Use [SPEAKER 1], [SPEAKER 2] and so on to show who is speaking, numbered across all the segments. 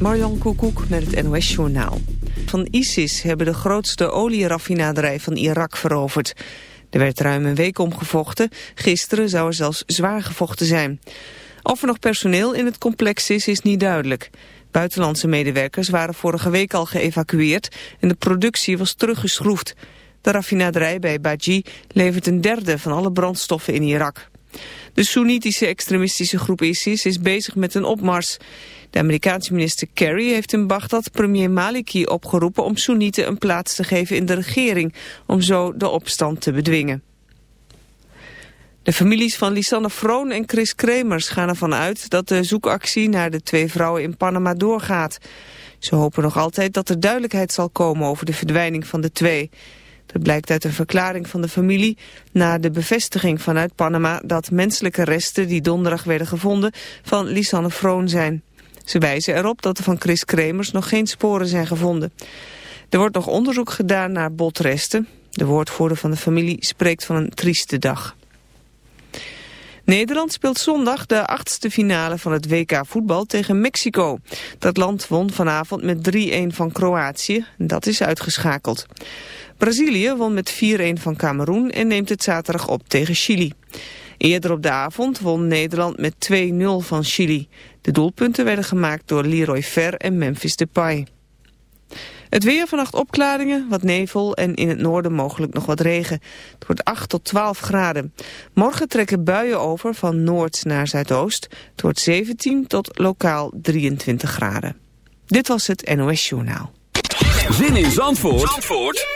[SPEAKER 1] Marjan Koekoek met het NOS Journaal. Van ISIS hebben de grootste olieraffinaderij van Irak veroverd. Er werd ruim een week omgevochten. Gisteren zou er zelfs zwaar gevochten zijn. Of er nog personeel in het complex is, is niet duidelijk. Buitenlandse medewerkers waren vorige week al geëvacueerd... en de productie was teruggeschroefd. De raffinaderij bij Baji levert een derde van alle brandstoffen in Irak. De Soenitische extremistische groep ISIS is bezig met een opmars. De Amerikaanse minister Kerry heeft in Baghdad premier Maliki opgeroepen om Soenieten een plaats te geven in de regering, om zo de opstand te bedwingen. De families van Lisanne Froon en Chris Kremers gaan ervan uit dat de zoekactie naar de twee vrouwen in Panama doorgaat. Ze hopen nog altijd dat er duidelijkheid zal komen over de verdwijning van de twee. Dat blijkt uit een verklaring van de familie na de bevestiging vanuit Panama dat menselijke resten die donderdag werden gevonden van Lisanne Froon zijn. Ze wijzen erop dat er van Chris Kremers nog geen sporen zijn gevonden. Er wordt nog onderzoek gedaan naar botresten. De woordvoerder van de familie spreekt van een trieste dag. Nederland speelt zondag de achtste finale van het WK voetbal tegen Mexico. Dat land won vanavond met 3-1 van Kroatië. Dat is uitgeschakeld. Brazilië won met 4-1 van Cameroen en neemt het zaterdag op tegen Chili. Eerder op de avond won Nederland met 2-0 van Chili. De doelpunten werden gemaakt door Leroy Fer en Memphis Depay. Het weer vannacht opklaringen, wat nevel en in het noorden mogelijk nog wat regen. Het wordt 8 tot 12 graden. Morgen trekken buien over van noord naar zuidoost. Het wordt 17 tot lokaal 23 graden. Dit was het NOS Journaal.
[SPEAKER 2] Zin in Zandvoort, Zandvoort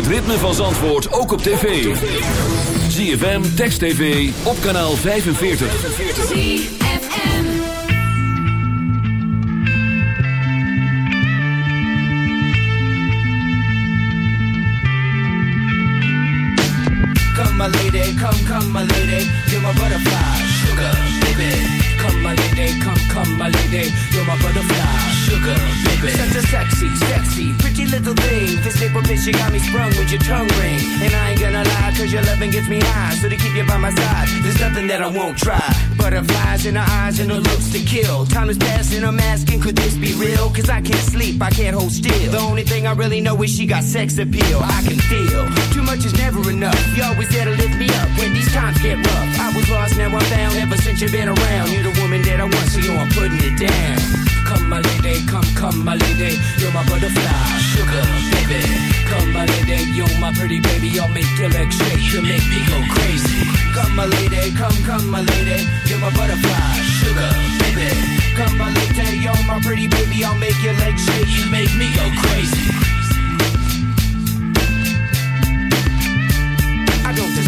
[SPEAKER 2] Het ritme van Zandvoort ook op tv. ZFM, Text TV, op kanaal 45.
[SPEAKER 3] ZFM.
[SPEAKER 4] Come my lady, come, come my lady, you're my butterfly, lady, you're my butterfly, sugar, baby. Such a sexy, sexy, pretty little thing. This paper bitch, you got me sprung with your tongue ring. And I ain't gonna lie, cause your loving gets me high. So to keep you by my side, there's nothing that I won't try. Butterflies in her eyes and her looks to kill. Time is passing, I'm asking, could this be real? Cause I can't sleep, I can't hold still. The only thing I really know is she got sex appeal. I can feel much is never enough. You always there to lift me up when these times get rough. I was lost, now I'm found. Ever since you've been around, you're the woman that I want, so yo, I'm putting it down. Come, my lady, come, come, my lady, you're my butterfly, sugar, baby. Come, my lady, you're my pretty baby, I'll make your legs shake, you make me go crazy. Come, my lady, come, come, my lady, you're my butterfly, sugar, baby. Come, my lady, you're my pretty baby, I'll make your legs shake, you make me go crazy.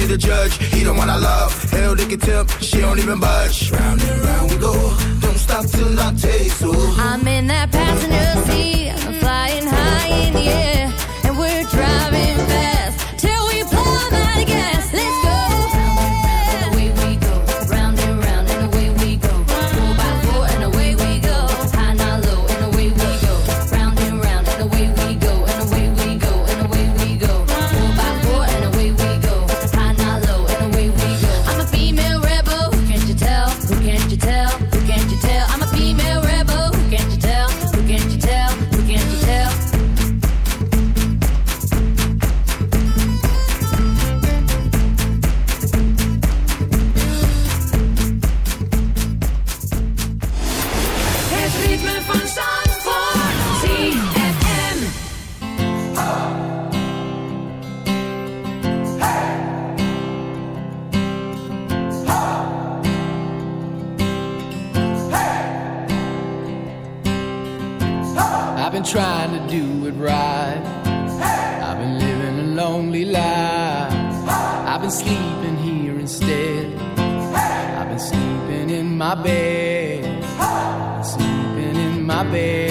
[SPEAKER 5] to the judge. He the one I love. Hell, they can. She don't even budge. Round and round we go. Don't stop till I taste. Ooh.
[SPEAKER 6] I'm in that passenger seat. I'm flying high
[SPEAKER 7] been sleeping here instead. Hey! I've been sleeping in my bed. Hey! Sleeping in my bed.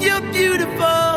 [SPEAKER 7] you're
[SPEAKER 8] beautiful.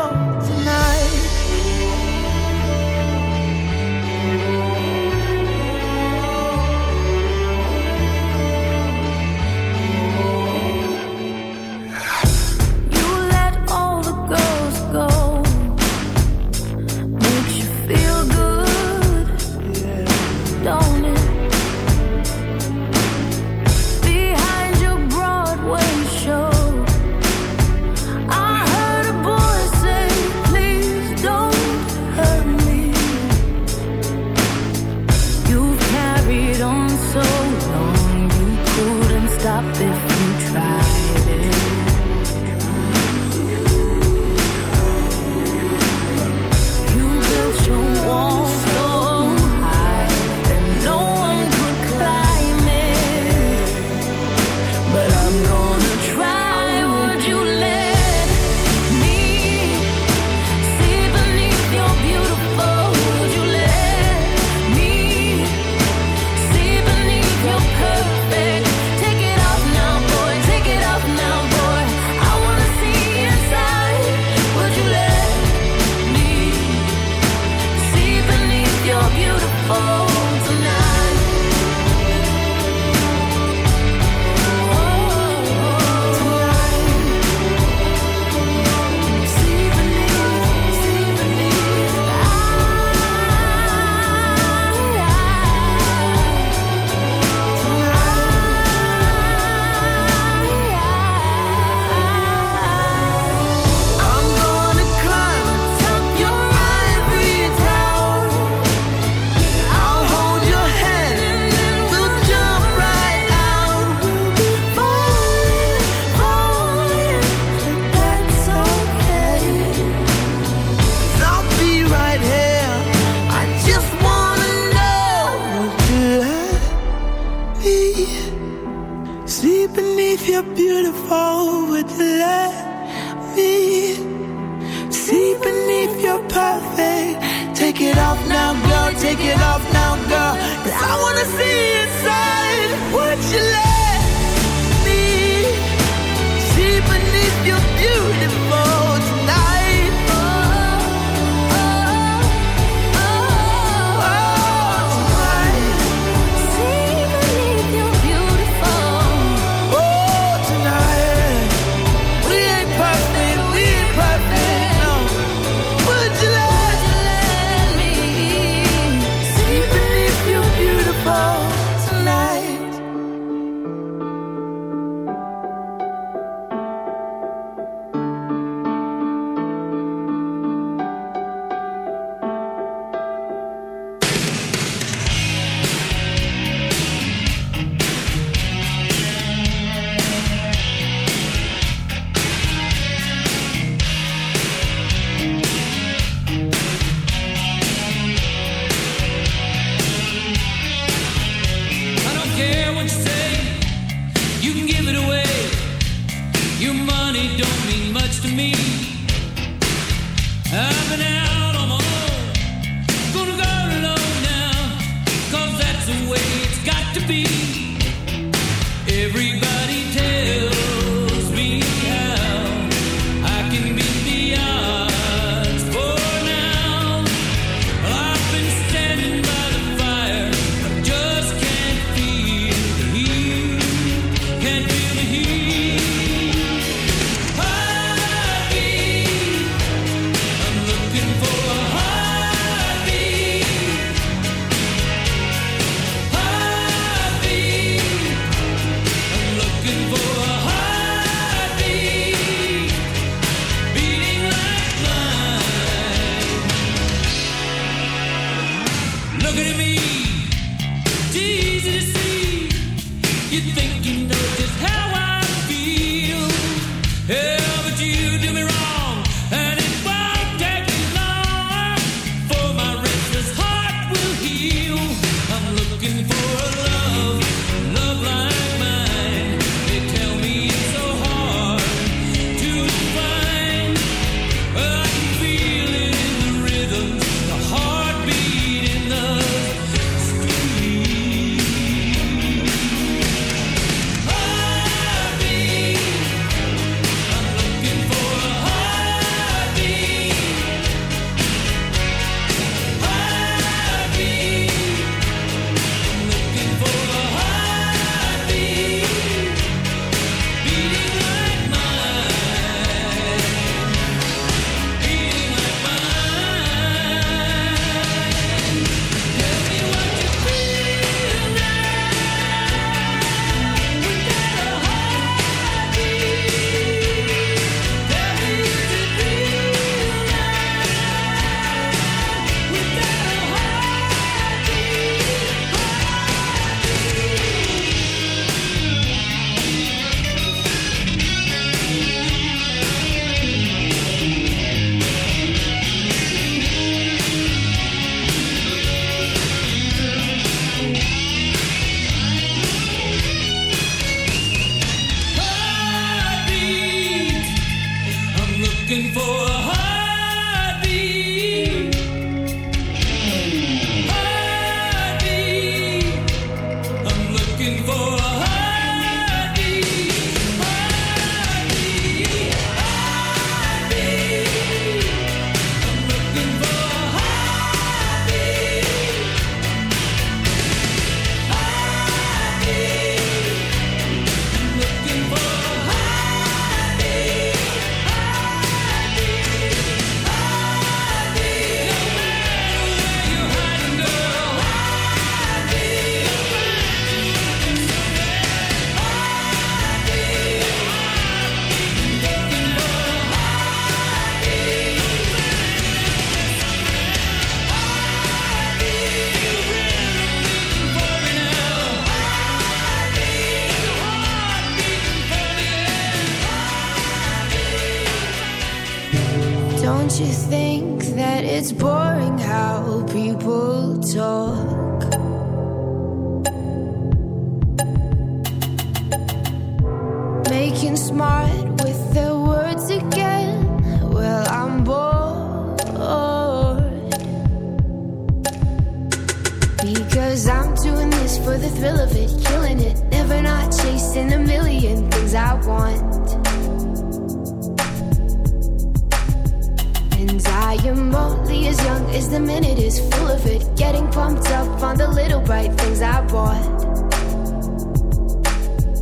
[SPEAKER 9] And I
[SPEAKER 10] am only as young as the minute is full of it. Getting pumped up on the little bright things I bought.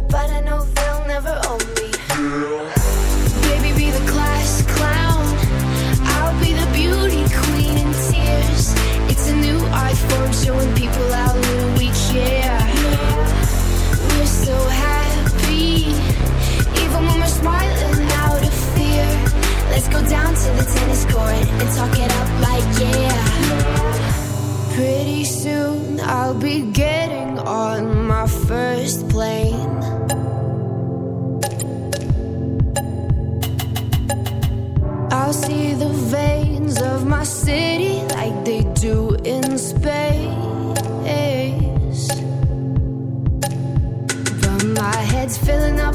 [SPEAKER 10] But I know they'll never own me. Baby, be the class clown. I'll be the beauty queen in tears. It's a new showing people how to the tennis court and talk it up like yeah. Pretty soon I'll be getting on my first plane. I'll see the veins of my city like they do in space. But my head's filling up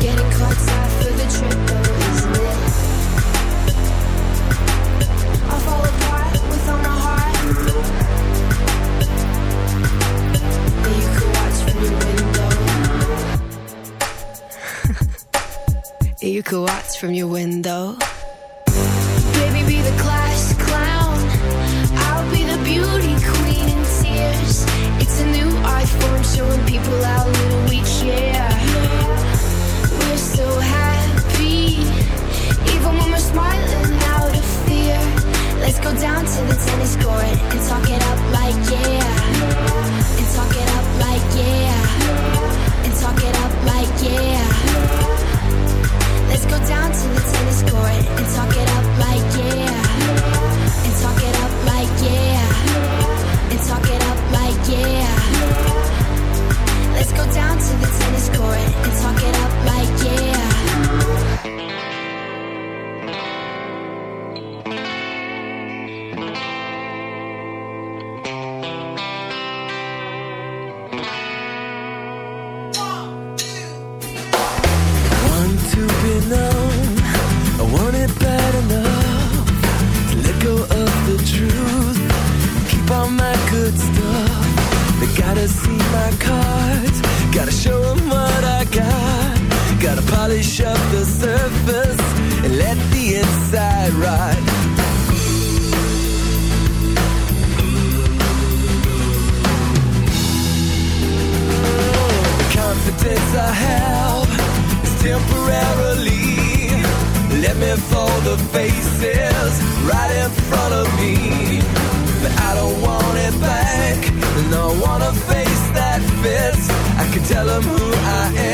[SPEAKER 10] Getting caught for the trip, from your window. Baby, be the class clown. I'll be the beauty queen in tears. It's a new form showing people how
[SPEAKER 11] can tell them who I am